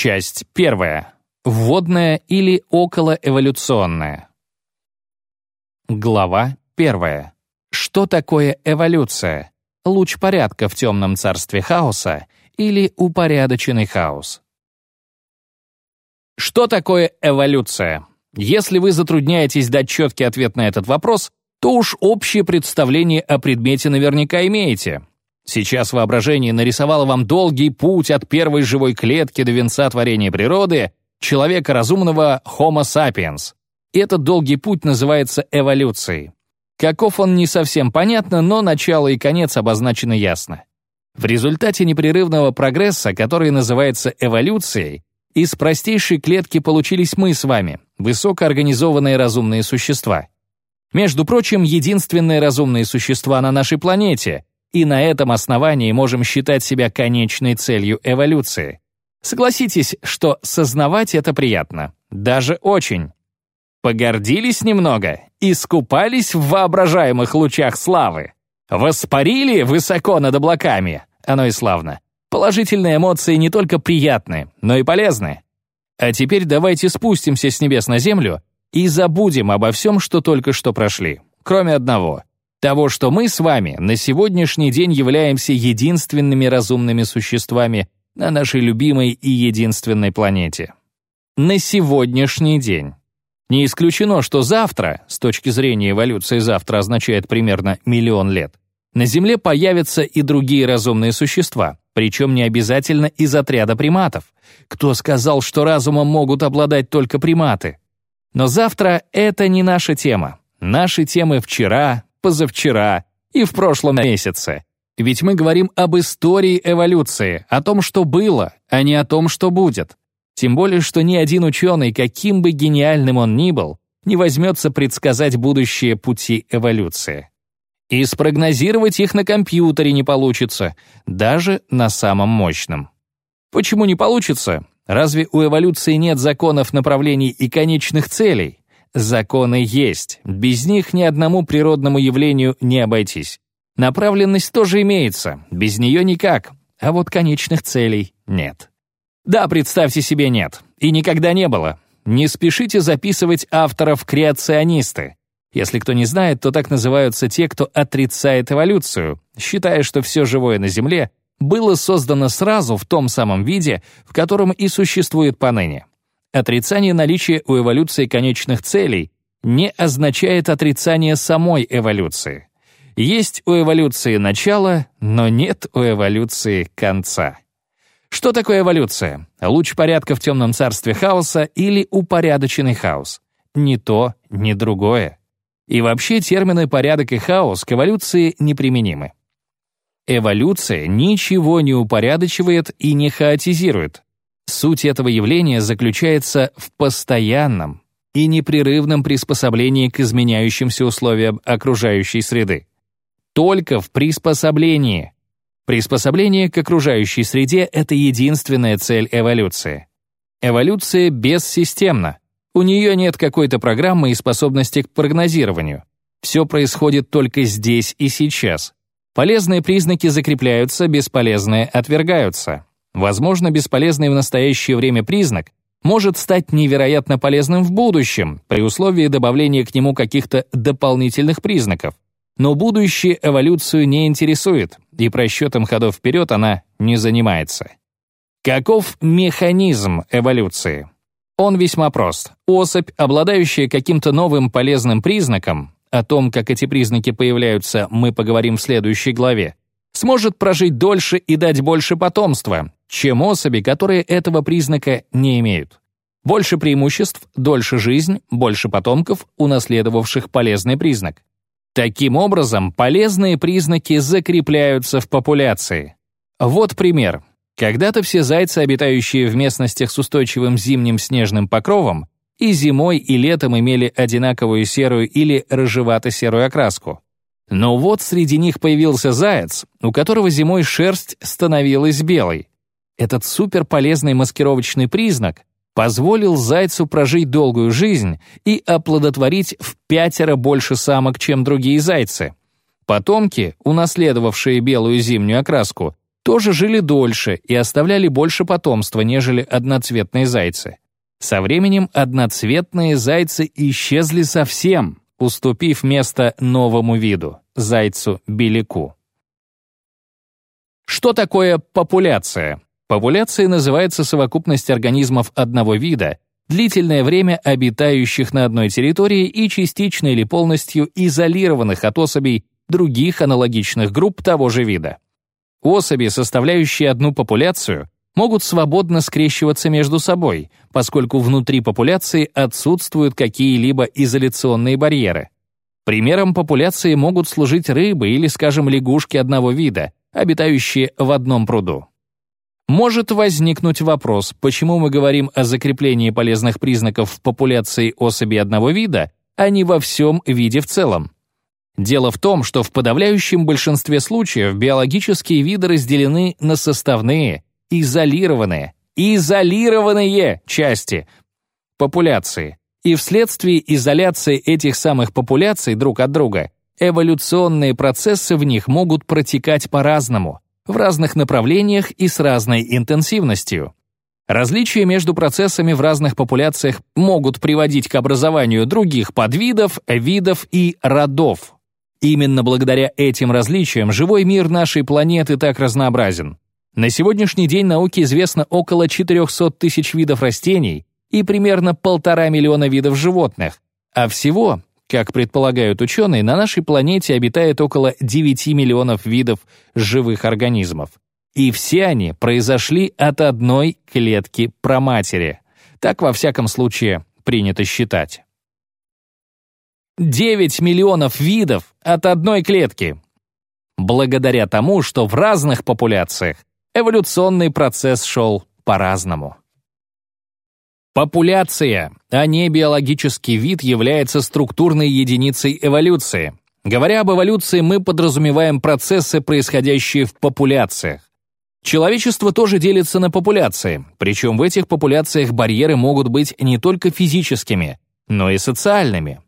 Часть первая. Вводная или околоэволюционная. Глава первая. Что такое эволюция? Луч порядка в темном царстве хаоса или упорядоченный хаос? Что такое эволюция? Если вы затрудняетесь дать четкий ответ на этот вопрос, то уж общее представление о предмете наверняка имеете. Сейчас воображение нарисовало вам долгий путь от первой живой клетки до венца творения природы, человека разумного Homo sapiens. Этот долгий путь называется эволюцией. Каков он не совсем понятно, но начало и конец обозначены ясно. В результате непрерывного прогресса, который называется эволюцией, из простейшей клетки получились мы с вами, высокоорганизованные разумные существа. Между прочим, единственные разумные существа на нашей планете, и на этом основании можем считать себя конечной целью эволюции. Согласитесь, что сознавать это приятно, даже очень. Погордились немного, искупались в воображаемых лучах славы, воспарили высоко над облаками, оно и славно. Положительные эмоции не только приятны, но и полезны. А теперь давайте спустимся с небес на землю и забудем обо всем, что только что прошли, кроме одного — того, что мы с вами на сегодняшний день являемся единственными разумными существами на нашей любимой и единственной планете. На сегодняшний день. Не исключено, что завтра, с точки зрения эволюции завтра означает примерно миллион лет, на Земле появятся и другие разумные существа, причем не обязательно из отряда приматов. Кто сказал, что разумом могут обладать только приматы? Но завтра это не наша тема. Наши темы вчера, позавчера и в прошлом месяце. Ведь мы говорим об истории эволюции, о том, что было, а не о том, что будет. Тем более, что ни один ученый, каким бы гениальным он ни был, не возьмется предсказать будущее пути эволюции. И спрогнозировать их на компьютере не получится, даже на самом мощном. Почему не получится? Разве у эволюции нет законов направлений и конечных целей? Законы есть, без них ни одному природному явлению не обойтись. Направленность тоже имеется, без нее никак, а вот конечных целей нет. Да, представьте себе, нет, и никогда не было. Не спешите записывать авторов креационисты. Если кто не знает, то так называются те, кто отрицает эволюцию, считая, что все живое на Земле было создано сразу в том самом виде, в котором и существует поныне. Отрицание наличия у эволюции конечных целей не означает отрицание самой эволюции. Есть у эволюции начало, но нет у эволюции конца. Что такое эволюция? Луч порядка в темном царстве хаоса или упорядоченный хаос? Ни то, ни другое. И вообще термины «порядок» и «хаос» к эволюции неприменимы. Эволюция ничего не упорядочивает и не хаотизирует. Суть этого явления заключается в постоянном и непрерывном приспособлении к изменяющимся условиям окружающей среды. Только в приспособлении. Приспособление к окружающей среде — это единственная цель эволюции. Эволюция бессистемна. У нее нет какой-то программы и способности к прогнозированию. Все происходит только здесь и сейчас. Полезные признаки закрепляются, бесполезные отвергаются. Возможно, бесполезный в настоящее время признак может стать невероятно полезным в будущем, при условии добавления к нему каких-то дополнительных признаков. Но будущее эволюцию не интересует, и просчетом ходов вперед она не занимается. Каков механизм эволюции? Он весьма прост. Особь, обладающая каким-то новым полезным признаком, о том, как эти признаки появляются, мы поговорим в следующей главе, сможет прожить дольше и дать больше потомства, чем особи, которые этого признака не имеют. Больше преимуществ, дольше жизнь, больше потомков, унаследовавших полезный признак. Таким образом, полезные признаки закрепляются в популяции. Вот пример. Когда-то все зайцы, обитающие в местностях с устойчивым зимним снежным покровом, и зимой, и летом имели одинаковую серую или рыжевато-серую окраску. Но вот среди них появился заяц, у которого зимой шерсть становилась белой. Этот суперполезный маскировочный признак позволил зайцу прожить долгую жизнь и оплодотворить в пятеро больше самок, чем другие зайцы. Потомки, унаследовавшие белую зимнюю окраску, тоже жили дольше и оставляли больше потомства, нежели одноцветные зайцы. Со временем одноцветные зайцы исчезли совсем, уступив место новому виду — зайцу-беляку. Что такое популяция? Популяцией называется совокупность организмов одного вида, длительное время обитающих на одной территории и частично или полностью изолированных от особей других аналогичных групп того же вида. Особи, составляющие одну популяцию, могут свободно скрещиваться между собой, поскольку внутри популяции отсутствуют какие-либо изоляционные барьеры. Примером популяции могут служить рыбы или, скажем, лягушки одного вида, обитающие в одном пруду. Может возникнуть вопрос, почему мы говорим о закреплении полезных признаков в популяции особей одного вида, а не во всем виде в целом. Дело в том, что в подавляющем большинстве случаев биологические виды разделены на составные, изолированные, изолированные части популяции. И вследствие изоляции этих самых популяций друг от друга, эволюционные процессы в них могут протекать по-разному, в разных направлениях и с разной интенсивностью. Различия между процессами в разных популяциях могут приводить к образованию других подвидов, видов и родов. Именно благодаря этим различиям живой мир нашей планеты так разнообразен. На сегодняшний день науке известно около 400 тысяч видов растений и примерно полтора миллиона видов животных, а всего, как предполагают ученые, на нашей планете обитает около 9 миллионов видов живых организмов. И все они произошли от одной клетки проматери. Так, во всяком случае, принято считать. 9 миллионов видов от одной клетки. Благодаря тому, что в разных популяциях эволюционный процесс шел по-разному. Популяция, а не биологический вид, является структурной единицей эволюции. Говоря об эволюции, мы подразумеваем процессы, происходящие в популяциях. Человечество тоже делится на популяции, причем в этих популяциях барьеры могут быть не только физическими, но и социальными.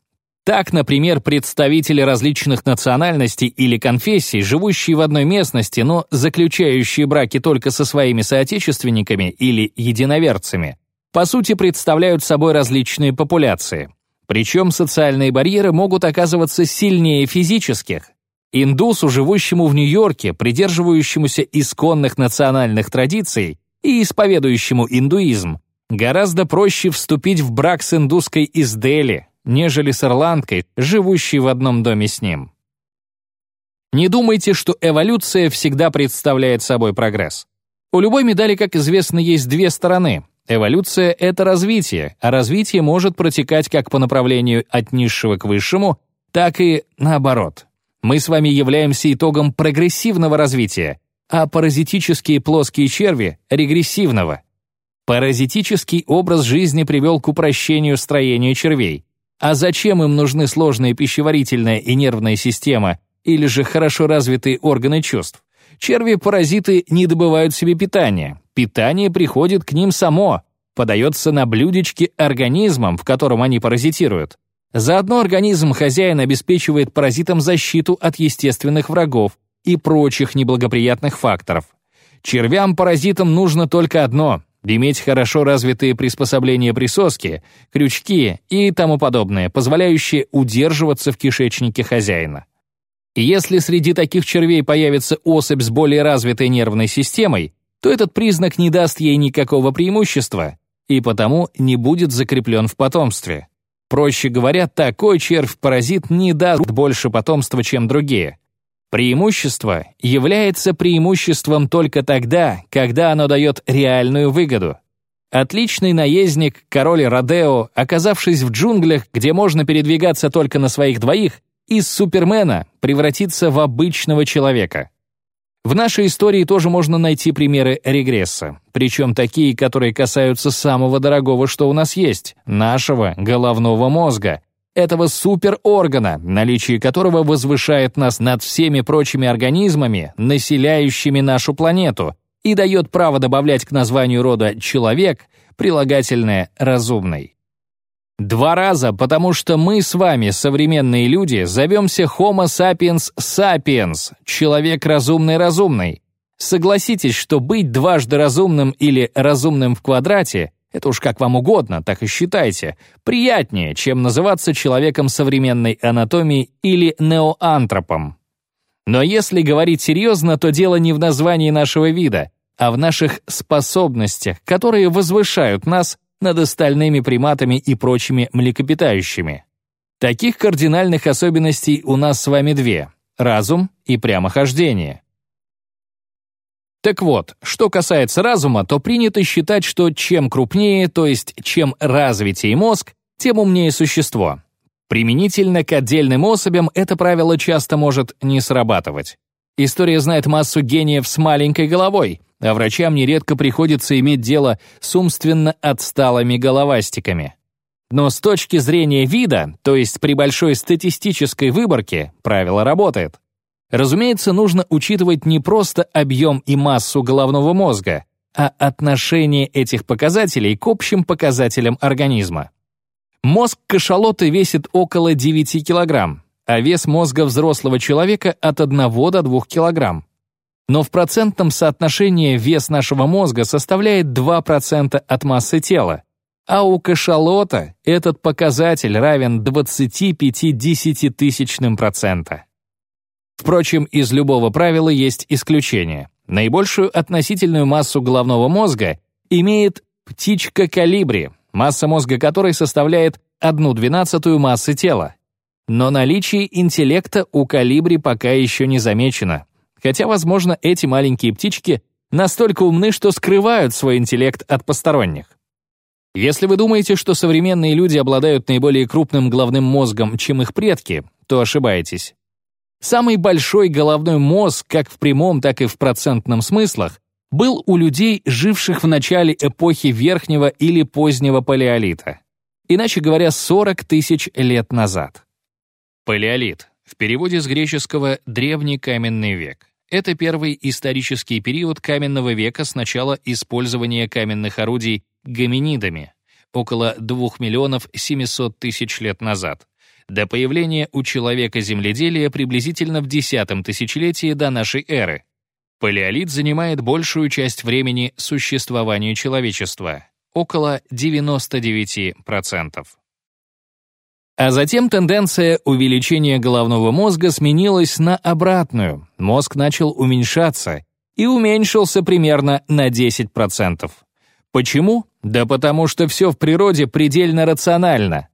Так, например, представители различных национальностей или конфессий, живущие в одной местности, но заключающие браки только со своими соотечественниками или единоверцами, по сути представляют собой различные популяции. Причем социальные барьеры могут оказываться сильнее физических. Индусу, живущему в Нью-Йорке, придерживающемуся исконных национальных традиций и исповедующему индуизм, гораздо проще вступить в брак с индуской из Дели, нежели с ирландкой, живущей в одном доме с ним. Не думайте, что эволюция всегда представляет собой прогресс. У любой медали, как известно, есть две стороны. Эволюция — это развитие, а развитие может протекать как по направлению от низшего к высшему, так и наоборот. Мы с вами являемся итогом прогрессивного развития, а паразитические плоские черви — регрессивного. Паразитический образ жизни привел к упрощению строения червей. А зачем им нужны сложная пищеварительная и нервная система или же хорошо развитые органы чувств? Черви-паразиты не добывают себе питания. Питание приходит к ним само, подается на блюдечке организмом, в котором они паразитируют. Заодно организм хозяин обеспечивает паразитам защиту от естественных врагов и прочих неблагоприятных факторов. Червям-паразитам нужно только одно иметь хорошо развитые приспособления присоски, крючки и тому подобное, позволяющие удерживаться в кишечнике хозяина. Если среди таких червей появится особь с более развитой нервной системой, то этот признак не даст ей никакого преимущества и потому не будет закреплен в потомстве. Проще говоря, такой червь-паразит не даст больше потомства, чем другие. Преимущество является преимуществом только тогда, когда оно дает реальную выгоду. Отличный наездник, король Родео, оказавшись в джунглях, где можно передвигаться только на своих двоих, из супермена превратится в обычного человека. В нашей истории тоже можно найти примеры регресса, причем такие, которые касаются самого дорогого, что у нас есть, нашего головного мозга, этого супероргана, наличие которого возвышает нас над всеми прочими организмами, населяющими нашу планету, и дает право добавлять к названию рода «человек» прилагательное «разумный». Два раза, потому что мы с вами, современные люди, зовемся Homo sapiens sapiens, человек разумный-разумный. Согласитесь, что быть дважды разумным или разумным в квадрате это уж как вам угодно, так и считайте. Приятнее, чем называться человеком современной анатомии или неоантропом. Но если говорить серьезно, то дело не в названии нашего вида, а в наших способностях, которые возвышают нас над остальными приматами и прочими млекопитающими. Таких кардинальных особенностей у нас с вами две — разум и прямохождение. Так вот, что касается разума, то принято считать, что чем крупнее, то есть чем развитее мозг, тем умнее существо. Применительно к отдельным особям это правило часто может не срабатывать. История знает массу гениев с маленькой головой, а врачам нередко приходится иметь дело с умственно отсталыми головастиками. Но с точки зрения вида, то есть при большой статистической выборке, правило работает. Разумеется, нужно учитывать не просто объем и массу головного мозга, а отношение этих показателей к общим показателям организма. Мозг кашалота весит около 9 кг, а вес мозга взрослого человека от 1 до 2 кг. Но в процентном соотношении вес нашего мозга составляет 2% от массы тела, а у кашалота этот показатель равен 25 десятитысячным процента. Впрочем, из любого правила есть исключение. Наибольшую относительную массу головного мозга имеет птичка калибри, масса мозга которой составляет 1 двенадцатую массы тела. Но наличие интеллекта у калибри пока еще не замечено. Хотя, возможно, эти маленькие птички настолько умны, что скрывают свой интеллект от посторонних. Если вы думаете, что современные люди обладают наиболее крупным головным мозгом, чем их предки, то ошибаетесь. Самый большой головной мозг, как в прямом, так и в процентном смыслах, был у людей, живших в начале эпохи Верхнего или Позднего Палеолита. Иначе говоря, 40 тысяч лет назад. Палеолит. В переводе с греческого «древний каменный век». Это первый исторический период каменного века с начала использования каменных орудий гоминидами, около 2 миллионов 700 тысяч лет назад до появления у человека земледелия приблизительно в X тысячелетии до нашей эры. Палеолит занимает большую часть времени существования человечества — около 99%. А затем тенденция увеличения головного мозга сменилась на обратную. Мозг начал уменьшаться и уменьшился примерно на 10%. Почему? Да потому что все в природе предельно рационально.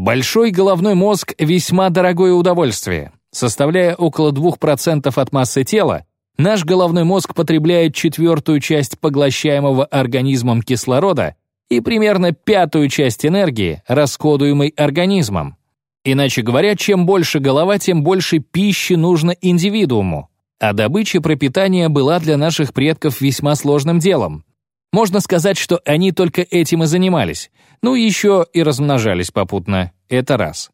Большой головной мозг — весьма дорогое удовольствие. Составляя около 2% от массы тела, наш головной мозг потребляет четвертую часть поглощаемого организмом кислорода и примерно пятую часть энергии, расходуемой организмом. Иначе говоря, чем больше голова, тем больше пищи нужно индивидууму. А добыча пропитания была для наших предков весьма сложным делом. Можно сказать, что они только этим и занимались. Ну, еще и размножались попутно. Это раз.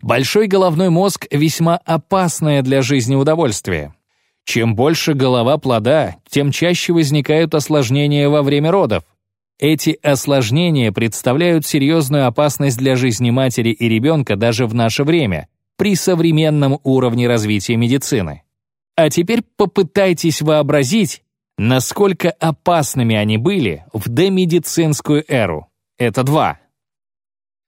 Большой головной мозг — весьма опасное для жизни удовольствие. Чем больше голова плода, тем чаще возникают осложнения во время родов. Эти осложнения представляют серьезную опасность для жизни матери и ребенка даже в наше время, при современном уровне развития медицины. А теперь попытайтесь вообразить, Насколько опасными они были в демедицинскую эру? Это два.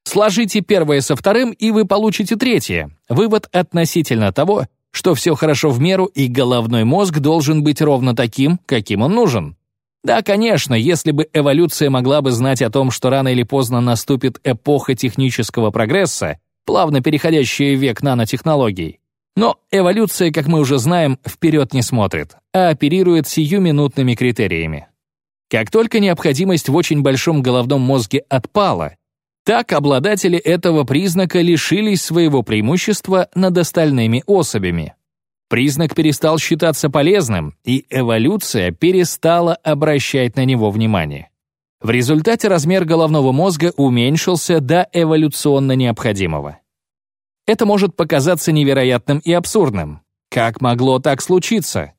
Сложите первое со вторым, и вы получите третье. Вывод относительно того, что все хорошо в меру, и головной мозг должен быть ровно таким, каким он нужен. Да, конечно, если бы эволюция могла бы знать о том, что рано или поздно наступит эпоха технического прогресса, плавно переходящая в век нанотехнологий, но эволюция, как мы уже знаем, вперед не смотрит, а оперирует сиюминутными критериями. Как только необходимость в очень большом головном мозге отпала, так обладатели этого признака лишились своего преимущества над остальными особями. Признак перестал считаться полезным, и эволюция перестала обращать на него внимание. В результате размер головного мозга уменьшился до эволюционно необходимого. Это может показаться невероятным и абсурдным. Как могло так случиться?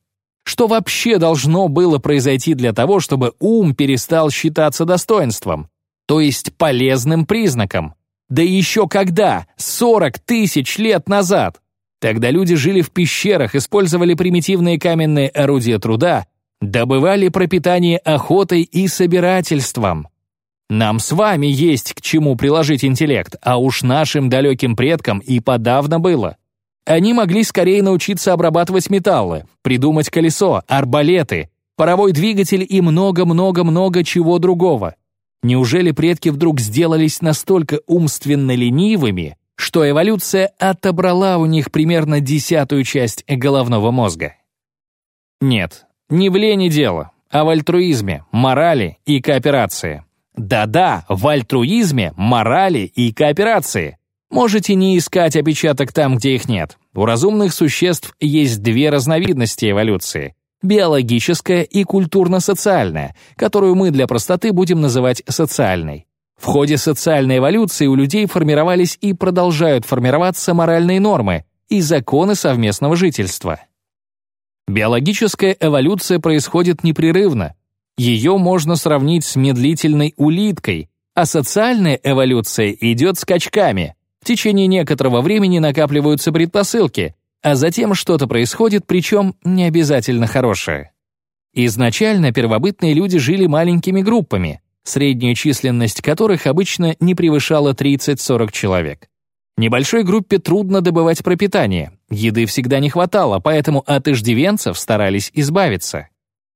Что вообще должно было произойти для того, чтобы ум перестал считаться достоинством, то есть полезным признаком? Да еще когда? 40 тысяч лет назад! Тогда люди жили в пещерах, использовали примитивные каменные орудия труда, добывали пропитание охотой и собирательством. Нам с вами есть к чему приложить интеллект, а уж нашим далеким предкам и подавно было. Они могли скорее научиться обрабатывать металлы, придумать колесо, арбалеты, паровой двигатель и много-много-много чего другого. Неужели предки вдруг сделались настолько умственно ленивыми, что эволюция отобрала у них примерно десятую часть головного мозга? Нет, не в лени дело, а в альтруизме, морали и кооперации. Да-да, в альтруизме, морали и кооперации. Можете не искать опечаток там, где их нет. У разумных существ есть две разновидности эволюции — биологическая и культурно-социальная, которую мы для простоты будем называть социальной. В ходе социальной эволюции у людей формировались и продолжают формироваться моральные нормы и законы совместного жительства. Биологическая эволюция происходит непрерывно. Ее можно сравнить с медлительной улиткой, а социальная эволюция идет скачками. В течение некоторого времени накапливаются предпосылки, а затем что-то происходит, причем не обязательно хорошее. Изначально первобытные люди жили маленькими группами, средняя численность которых обычно не превышала 30-40 человек. Небольшой группе трудно добывать пропитание, еды всегда не хватало, поэтому от иждивенцев старались избавиться.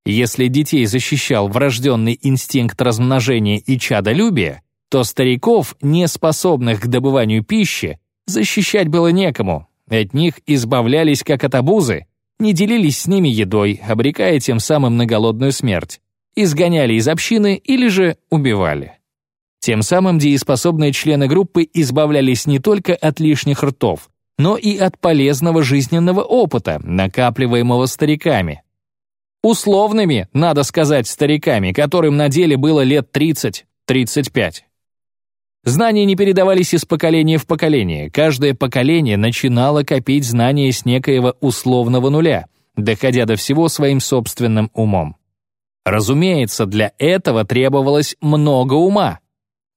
Если детей защищал врожденный инстинкт размножения и чадолюбия, то стариков, не способных к добыванию пищи, защищать было некому. От них избавлялись как от обузы, не делились с ними едой, обрекая тем самым на голодную смерть, изгоняли из общины или же убивали. Тем самым дееспособные члены группы избавлялись не только от лишних ртов, но и от полезного жизненного опыта, накапливаемого стариками. Условными, надо сказать, стариками, которым на деле было лет 30-35. Знания не передавались из поколения в поколение. Каждое поколение начинало копить знания с некоего условного нуля, доходя до всего своим собственным умом. Разумеется, для этого требовалось много ума.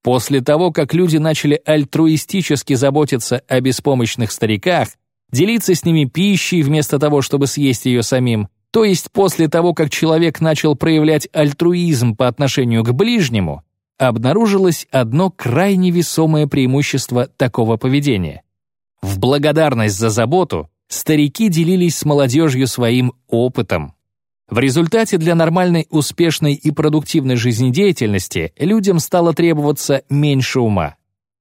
После того, как люди начали альтруистически заботиться о беспомощных стариках, делиться с ними пищей вместо того, чтобы съесть ее самим, то есть после того, как человек начал проявлять альтруизм по отношению к ближнему, обнаружилось одно крайне весомое преимущество такого поведения. В благодарность за заботу старики делились с молодежью своим опытом. В результате для нормальной, успешной и продуктивной жизнедеятельности людям стало требоваться меньше ума.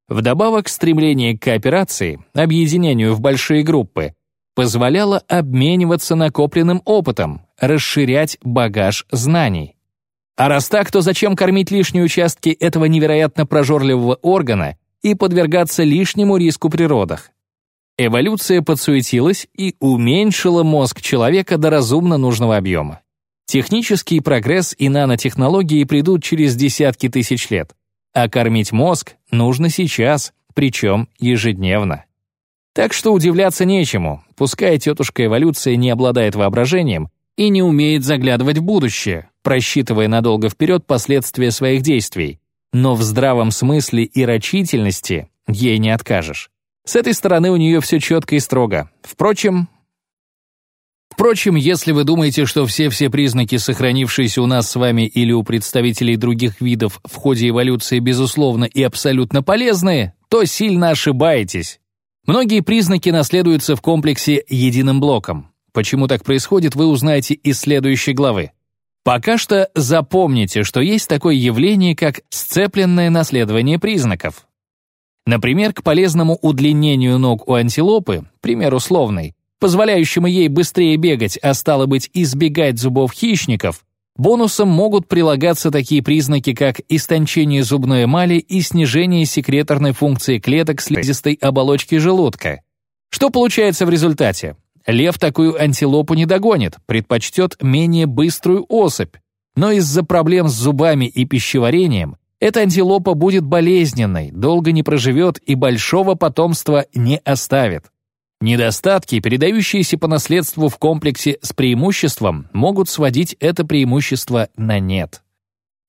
Вдобавок, стремление к кооперации, объединению в большие группы, позволяло обмениваться накопленным опытом, расширять багаж знаний. А раз так, то зачем кормить лишние участки этого невероятно прожорливого органа и подвергаться лишнему риску при родах? Эволюция подсуетилась и уменьшила мозг человека до разумно нужного объема. Технический прогресс и нанотехнологии придут через десятки тысяч лет, а кормить мозг нужно сейчас, причем ежедневно. Так что удивляться нечему, пускай тетушка эволюция не обладает воображением и не умеет заглядывать в будущее, просчитывая надолго вперед последствия своих действий, но в здравом смысле и рачительности ей не откажешь. С этой стороны у нее все четко и строго. Впрочем, Впрочем, если вы думаете, что все-все признаки, сохранившиеся у нас с вами или у представителей других видов в ходе эволюции, безусловно и абсолютно полезны, то сильно ошибаетесь. Многие признаки наследуются в комплексе единым блоком. Почему так происходит, вы узнаете из следующей главы. Пока что запомните, что есть такое явление, как сцепленное наследование признаков. Например, к полезному удлинению ног у антилопы, пример условный, позволяющему ей быстрее бегать, а стало быть, избегать зубов хищников, бонусом могут прилагаться такие признаки, как истончение зубной эмали и снижение секреторной функции клеток слизистой оболочки желудка. Что получается в результате? Лев такую антилопу не догонит, предпочтет менее быструю особь. Но из-за проблем с зубами и пищеварением эта антилопа будет болезненной, долго не проживет и большого потомства не оставит. Недостатки, передающиеся по наследству в комплексе с преимуществом, могут сводить это преимущество на нет.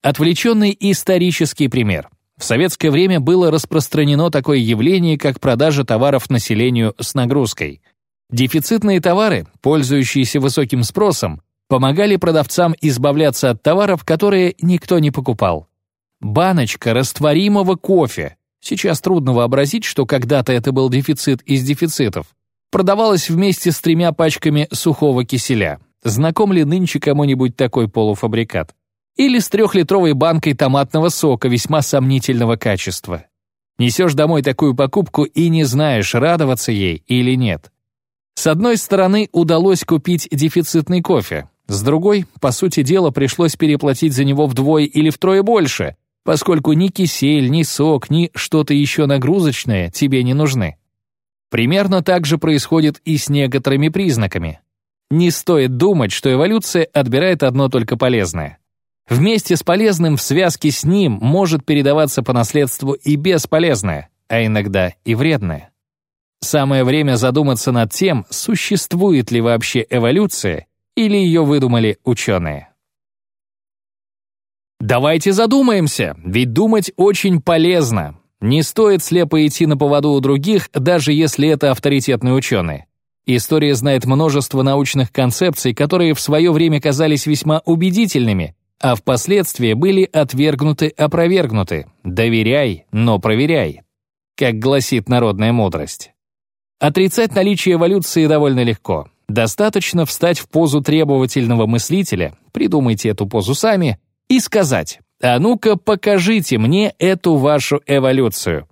Отвлеченный исторический пример. В советское время было распространено такое явление, как продажа товаров населению с нагрузкой – Дефицитные товары, пользующиеся высоким спросом, помогали продавцам избавляться от товаров, которые никто не покупал. Баночка растворимого кофе. Сейчас трудно вообразить, что когда-то это был дефицит из дефицитов. Продавалась вместе с тремя пачками сухого киселя. Знаком ли нынче кому-нибудь такой полуфабрикат? Или с трехлитровой банкой томатного сока весьма сомнительного качества. Несешь домой такую покупку и не знаешь, радоваться ей или нет. С одной стороны, удалось купить дефицитный кофе. С другой, по сути дела, пришлось переплатить за него вдвое или втрое больше, поскольку ни кисель, ни сок, ни что-то еще нагрузочное тебе не нужны. Примерно так же происходит и с некоторыми признаками. Не стоит думать, что эволюция отбирает одно только полезное. Вместе с полезным в связке с ним может передаваться по наследству и бесполезное, а иногда и вредное. Самое время задуматься над тем, существует ли вообще эволюция или ее выдумали ученые. Давайте задумаемся, ведь думать очень полезно. Не стоит слепо идти на поводу у других, даже если это авторитетные ученые. История знает множество научных концепций, которые в свое время казались весьма убедительными, а впоследствии были отвергнуты-опровергнуты. Доверяй, но проверяй. Как гласит народная мудрость. Отрицать наличие эволюции довольно легко. Достаточно встать в позу требовательного мыслителя, придумайте эту позу сами, и сказать «А ну-ка, покажите мне эту вашу эволюцию».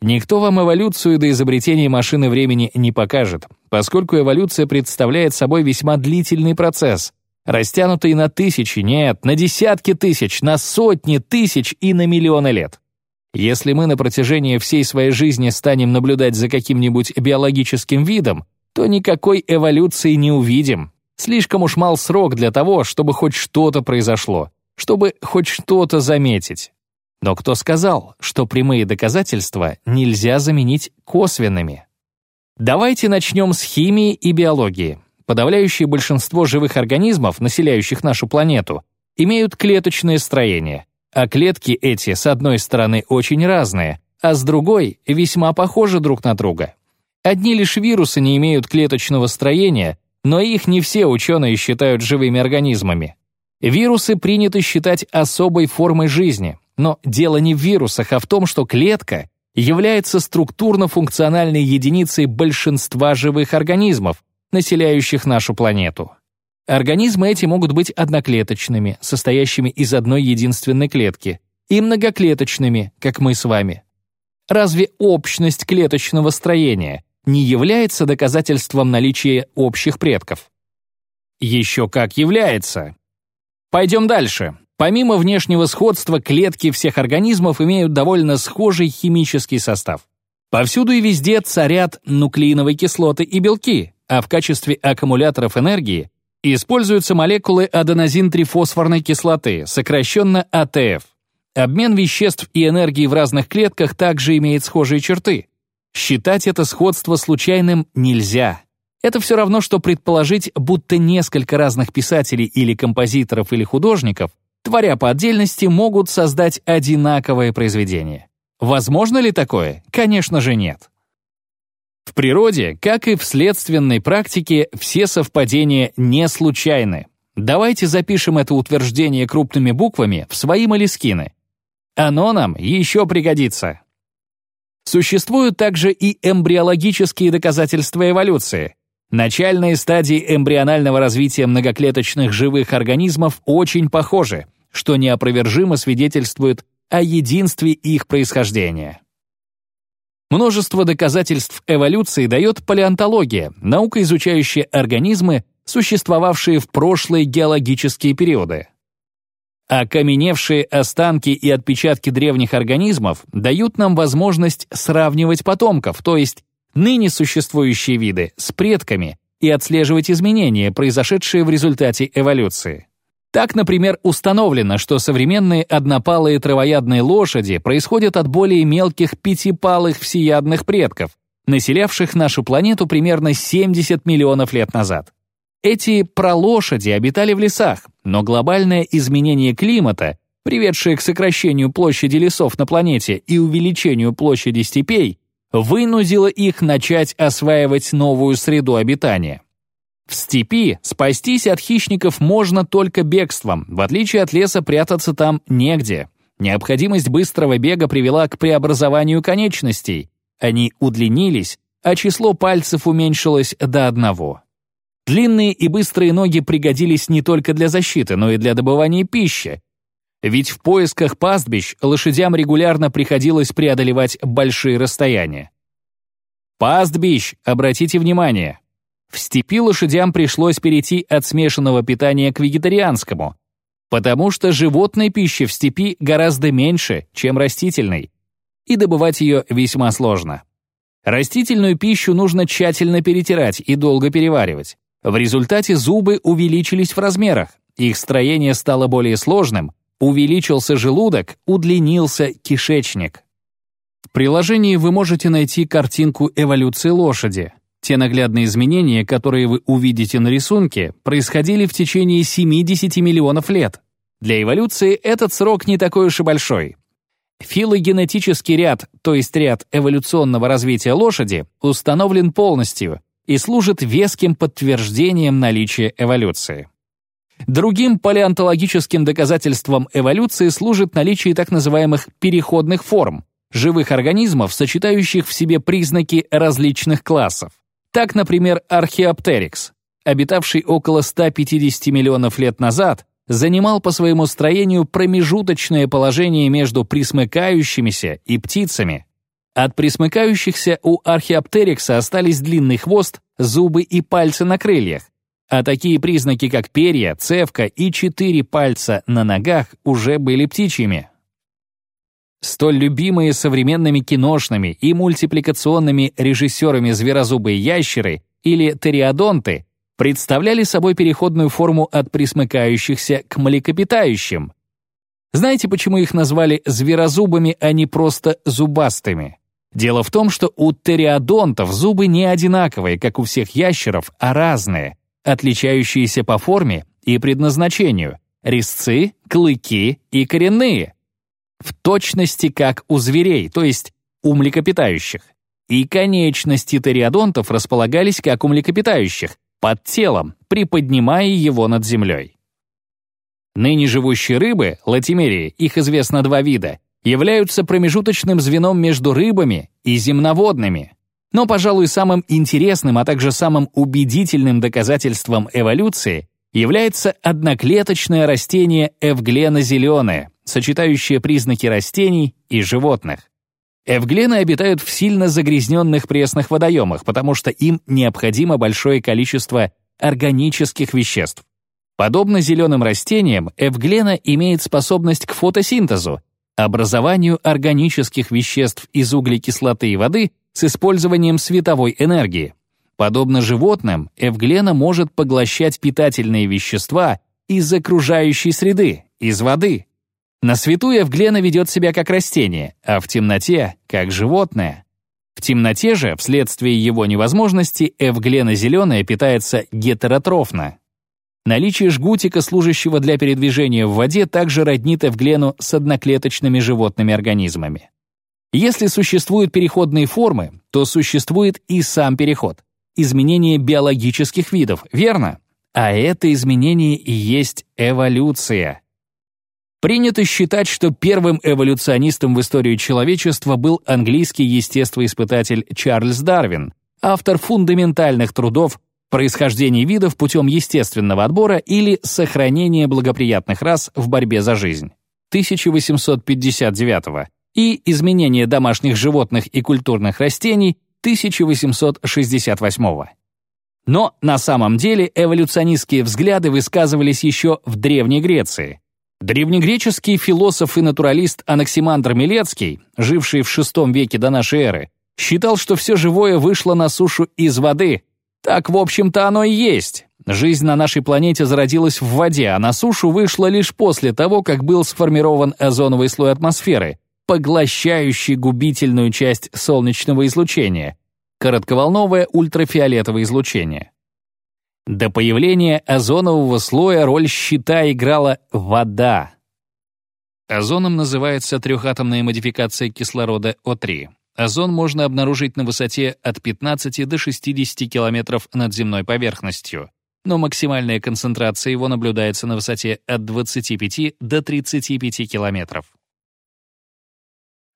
Никто вам эволюцию до изобретения машины времени не покажет, поскольку эволюция представляет собой весьма длительный процесс, растянутый на тысячи, нет, на десятки тысяч, на сотни тысяч и на миллионы лет. Если мы на протяжении всей своей жизни станем наблюдать за каким-нибудь биологическим видом, то никакой эволюции не увидим. Слишком уж мал срок для того, чтобы хоть что-то произошло чтобы хоть что-то заметить. Но кто сказал, что прямые доказательства нельзя заменить косвенными? Давайте начнем с химии и биологии. Подавляющее большинство живых организмов, населяющих нашу планету, имеют клеточное строение, а клетки эти, с одной стороны, очень разные, а с другой — весьма похожи друг на друга. Одни лишь вирусы не имеют клеточного строения, но их не все ученые считают живыми организмами. Вирусы принято считать особой формой жизни, но дело не в вирусах, а в том, что клетка является структурно-функциональной единицей большинства живых организмов, населяющих нашу планету. Организмы эти могут быть одноклеточными, состоящими из одной единственной клетки, и многоклеточными, как мы с вами. Разве общность клеточного строения не является доказательством наличия общих предков? Еще как является. Пойдем дальше. Помимо внешнего сходства, клетки всех организмов имеют довольно схожий химический состав. Повсюду и везде царят нуклеиновые кислоты и белки, а в качестве аккумуляторов энергии используются молекулы аденозин-трифосфорной кислоты, сокращенно АТФ. Обмен веществ и энергии в разных клетках также имеет схожие черты. Считать это сходство случайным нельзя. Это все равно, что предположить, будто несколько разных писателей или композиторов или художников, творя по отдельности, могут создать одинаковое произведение. Возможно ли такое? Конечно же нет. В природе, как и в следственной практике, все совпадения не случайны. Давайте запишем это утверждение крупными буквами в свои молескины. Оно нам еще пригодится. Существуют также и эмбриологические доказательства эволюции, Начальные стадии эмбрионального развития многоклеточных живых организмов очень похожи, что неопровержимо свидетельствует о единстве их происхождения. Множество доказательств эволюции дает палеонтология, наука, изучающая организмы, существовавшие в прошлые геологические периоды. Окаменевшие останки и отпечатки древних организмов дают нам возможность сравнивать потомков, то есть ныне существующие виды с предками и отслеживать изменения, произошедшие в результате эволюции. Так, например, установлено, что современные однопалые травоядные лошади происходят от более мелких пятипалых всеядных предков, населявших нашу планету примерно 70 миллионов лет назад. Эти пролошади обитали в лесах, но глобальное изменение климата, приведшее к сокращению площади лесов на планете и увеличению площади степей, вынудило их начать осваивать новую среду обитания. В степи спастись от хищников можно только бегством, в отличие от леса прятаться там негде. Необходимость быстрого бега привела к преобразованию конечностей. Они удлинились, а число пальцев уменьшилось до одного. Длинные и быстрые ноги пригодились не только для защиты, но и для добывания пищи. Ведь в поисках пастбищ лошадям регулярно приходилось преодолевать большие расстояния. Пастбищ, обратите внимание. В степи лошадям пришлось перейти от смешанного питания к вегетарианскому, потому что животной пищи в степи гораздо меньше, чем растительной, и добывать ее весьма сложно. Растительную пищу нужно тщательно перетирать и долго переваривать. В результате зубы увеличились в размерах, их строение стало более сложным, увеличился желудок, удлинился кишечник. В приложении вы можете найти картинку эволюции лошади. Те наглядные изменения, которые вы увидите на рисунке, происходили в течение 70 миллионов лет. Для эволюции этот срок не такой уж и большой. Филогенетический ряд, то есть ряд эволюционного развития лошади, установлен полностью и служит веским подтверждением наличия эволюции. Другим палеонтологическим доказательством эволюции служит наличие так называемых переходных форм, живых организмов, сочетающих в себе признаки различных классов. Так, например, археоптерикс, обитавший около 150 миллионов лет назад, занимал по своему строению промежуточное положение между присмыкающимися и птицами. От присмыкающихся у археоптерикса остались длинный хвост, зубы и пальцы на крыльях, а такие признаки, как перья, цевка и четыре пальца на ногах уже были птичьими. Столь любимые современными киношными и мультипликационными режиссерами зверозубые ящеры или териодонты представляли собой переходную форму от присмыкающихся к млекопитающим. Знаете, почему их назвали зверозубами, а не просто зубастыми? Дело в том, что у териодонтов зубы не одинаковые, как у всех ящеров, а разные, отличающиеся по форме и предназначению — резцы, клыки и коренные. В точности как у зверей, то есть у млекопитающих. И конечности териодонтов располагались как у млекопитающих, под телом, приподнимая его над землей. Ныне живущие рыбы, латимерии, их известно два вида, являются промежуточным звеном между рыбами и земноводными. Но, пожалуй, самым интересным, а также самым убедительным доказательством эволюции является одноклеточное растение эвглена зеленое, сочетающее признаки растений и животных. Эвглены обитают в сильно загрязненных пресных водоемах, потому что им необходимо большое количество органических веществ. Подобно зеленым растениям, эвглена имеет способность к фотосинтезу, образованию органических веществ из углекислоты и воды с использованием световой энергии. Подобно животным, эвглена может поглощать питательные вещества из окружающей среды, из воды, на свету Евглена ведет себя как растение, а в темноте — как животное. В темноте же, вследствие его невозможности, эвглена зеленая питается гетеротрофно. Наличие жгутика, служащего для передвижения в воде, также роднит эвглену с одноклеточными животными организмами. Если существуют переходные формы, то существует и сам переход — изменение биологических видов, верно? А это изменение и есть эволюция. Принято считать, что первым эволюционистом в истории человечества был английский естествоиспытатель Чарльз Дарвин, автор фундаментальных трудов «Происхождение видов путем естественного отбора» или «Сохранение благоприятных рас в борьбе за жизнь» 1859 и «Изменение домашних животных и культурных растений» 1868 Но на самом деле эволюционистские взгляды высказывались еще в Древней Греции. Древнегреческий философ и натуралист Анаксимандр Милецкий, живший в VI веке до нашей эры, считал, что все живое вышло на сушу из воды. Так, в общем-то, оно и есть. Жизнь на нашей планете зародилась в воде, а на сушу вышла лишь после того, как был сформирован озоновый слой атмосферы, поглощающий губительную часть солнечного излучения, коротковолновое ультрафиолетовое излучение. До появления озонового слоя роль щита играла вода. Озоном называется трехатомная модификация кислорода О3. Озон можно обнаружить на высоте от 15 до 60 километров над земной поверхностью. но максимальная концентрация его наблюдается на высоте от 25 до 35 километров.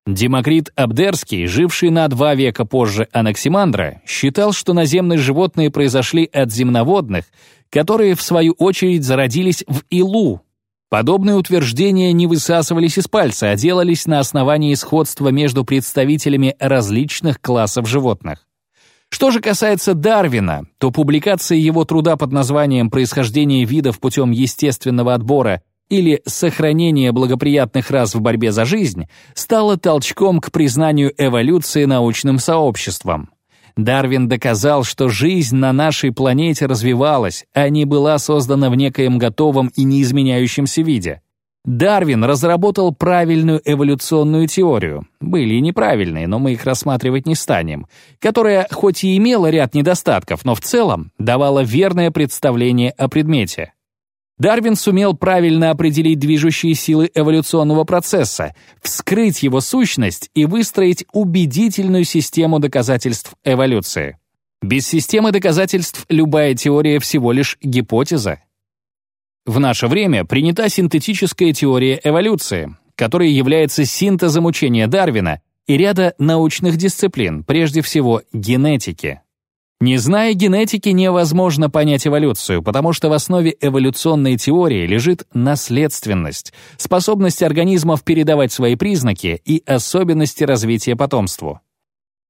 Демокрит Абдерский, живший на два века позже Анаксимандра, считал, что наземные животные произошли от земноводных, которые, в свою очередь, зародились в Илу. Подобные утверждения не высасывались из пальца, а делались на основании сходства между представителями различных классов животных. Что же касается Дарвина, то публикация его труда под названием «Происхождение видов путем естественного отбора» или «Сохранение благоприятных рас в борьбе за жизнь» стало толчком к признанию эволюции научным сообществом. Дарвин доказал, что жизнь на нашей планете развивалась, а не была создана в некоем готовом и неизменяющемся виде. Дарвин разработал правильную эволюционную теорию. Были и неправильные, но мы их рассматривать не станем, которая хоть и имела ряд недостатков, но в целом давала верное представление о предмете. Дарвин сумел правильно определить движущие силы эволюционного процесса, вскрыть его сущность и выстроить убедительную систему доказательств эволюции. Без системы доказательств любая теория всего лишь гипотеза. В наше время принята синтетическая теория эволюции, которая является синтезом учения Дарвина и ряда научных дисциплин, прежде всего генетики. Не зная генетики, невозможно понять эволюцию, потому что в основе эволюционной теории лежит наследственность, способность организмов передавать свои признаки и особенности развития потомству.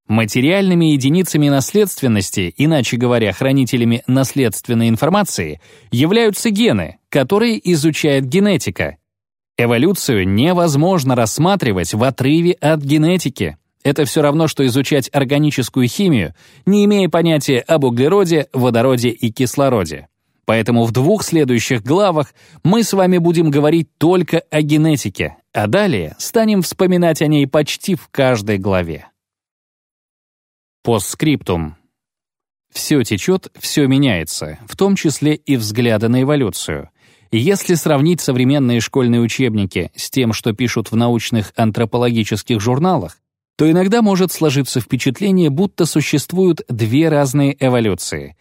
Материальными единицами наследственности, иначе говоря, хранителями наследственной информации, являются гены, которые изучает генетика. Эволюцию невозможно рассматривать в отрыве от генетики. Это все равно, что изучать органическую химию, не имея понятия об углероде, водороде и кислороде. Поэтому в двух следующих главах мы с вами будем говорить только о генетике, а далее станем вспоминать о ней почти в каждой главе. Постскриптум. Все течет, все меняется, в том числе и взгляды на эволюцию. Если сравнить современные школьные учебники с тем, что пишут в научных антропологических журналах, то иногда может сложиться впечатление, будто существуют две разные эволюции.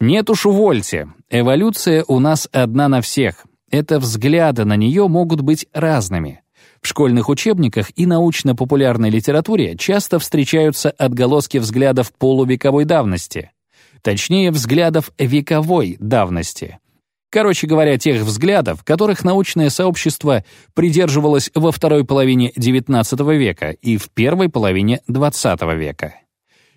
Нет уж увольте, эволюция у нас одна на всех. Это взгляды на нее могут быть разными. В школьных учебниках и научно-популярной литературе часто встречаются отголоски взглядов полувековой давности. Точнее, взглядов вековой давности. Короче говоря, тех взглядов, которых научное сообщество придерживалось во второй половине XIX века и в первой половине XX века.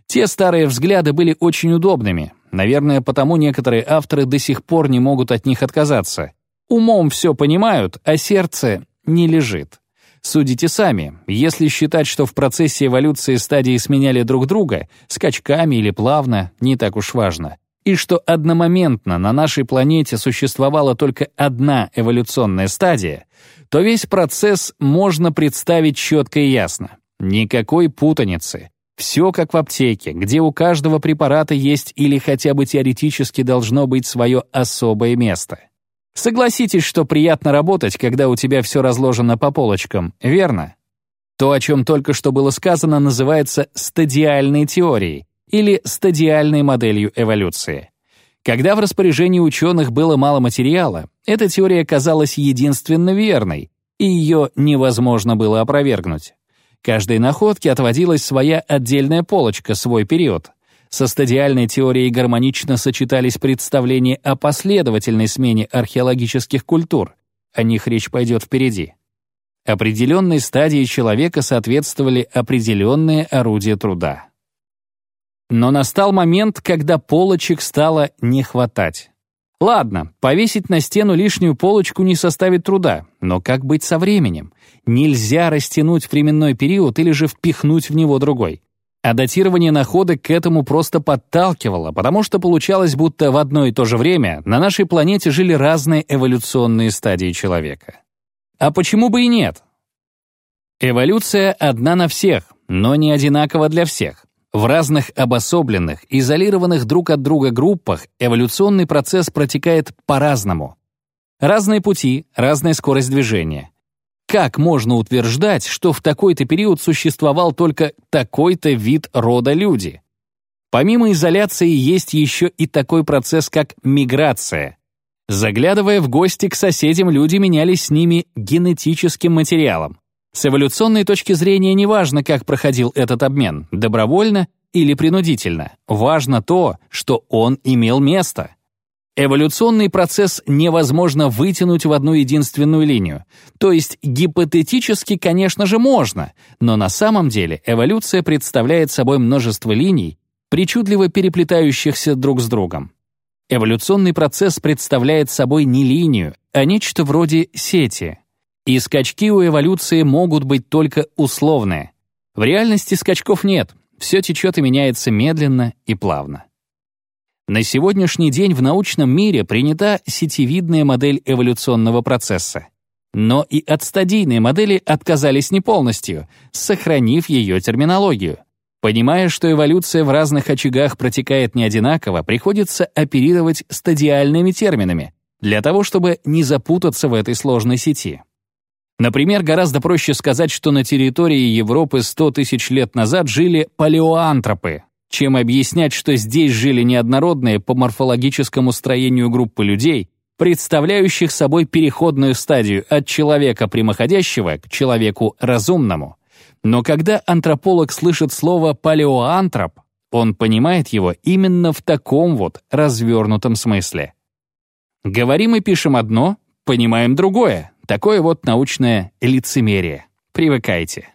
Те старые взгляды были очень удобными, наверное, потому некоторые авторы до сих пор не могут от них отказаться. Умом все понимают, а сердце не лежит. Судите сами, если считать, что в процессе эволюции стадии сменяли друг друга, скачками или плавно, не так уж важно и что одномоментно на нашей планете существовала только одна эволюционная стадия, то весь процесс можно представить четко и ясно. Никакой путаницы. Все как в аптеке, где у каждого препарата есть или хотя бы теоретически должно быть свое особое место. Согласитесь, что приятно работать, когда у тебя все разложено по полочкам, верно? То, о чем только что было сказано, называется стадиальной теорией, или стадиальной моделью эволюции. Когда в распоряжении ученых было мало материала, эта теория казалась единственно верной, и ее невозможно было опровергнуть. Каждой находке отводилась своя отдельная полочка, свой период. Со стадиальной теорией гармонично сочетались представления о последовательной смене археологических культур. О них речь пойдет впереди. Определенной стадии человека соответствовали определенные орудия труда. Но настал момент, когда полочек стало не хватать. Ладно, повесить на стену лишнюю полочку не составит труда, но как быть со временем? Нельзя растянуть временной период или же впихнуть в него другой. А датирование находок к этому просто подталкивало, потому что получалось, будто в одно и то же время на нашей планете жили разные эволюционные стадии человека. А почему бы и нет? Эволюция одна на всех, но не одинакова для всех. В разных обособленных, изолированных друг от друга группах эволюционный процесс протекает по-разному. Разные пути, разная скорость движения. Как можно утверждать, что в такой-то период существовал только такой-то вид рода люди? Помимо изоляции есть еще и такой процесс, как миграция. Заглядывая в гости к соседям, люди менялись с ними генетическим материалом. С эволюционной точки зрения неважно, как проходил этот обмен, добровольно или принудительно. Важно то, что он имел место. Эволюционный процесс невозможно вытянуть в одну единственную линию. То есть гипотетически, конечно же, можно, но на самом деле эволюция представляет собой множество линий, причудливо переплетающихся друг с другом. Эволюционный процесс представляет собой не линию, а нечто вроде сети. И скачки у эволюции могут быть только условные. В реальности скачков нет, все течет и меняется медленно и плавно. На сегодняшний день в научном мире принята сетевидная модель эволюционного процесса. Но и от стадийной модели отказались не полностью, сохранив ее терминологию. Понимая, что эволюция в разных очагах протекает не одинаково, приходится оперировать стадиальными терминами для того, чтобы не запутаться в этой сложной сети. Например, гораздо проще сказать, что на территории Европы 100 тысяч лет назад жили палеоантропы, чем объяснять, что здесь жили неоднородные по морфологическому строению группы людей, представляющих собой переходную стадию от человека прямоходящего к человеку разумному. Но когда антрополог слышит слово «палеоантроп», он понимает его именно в таком вот развернутом смысле. Говорим и пишем одно, понимаем другое. Такое вот научное лицемерие. Привыкайте.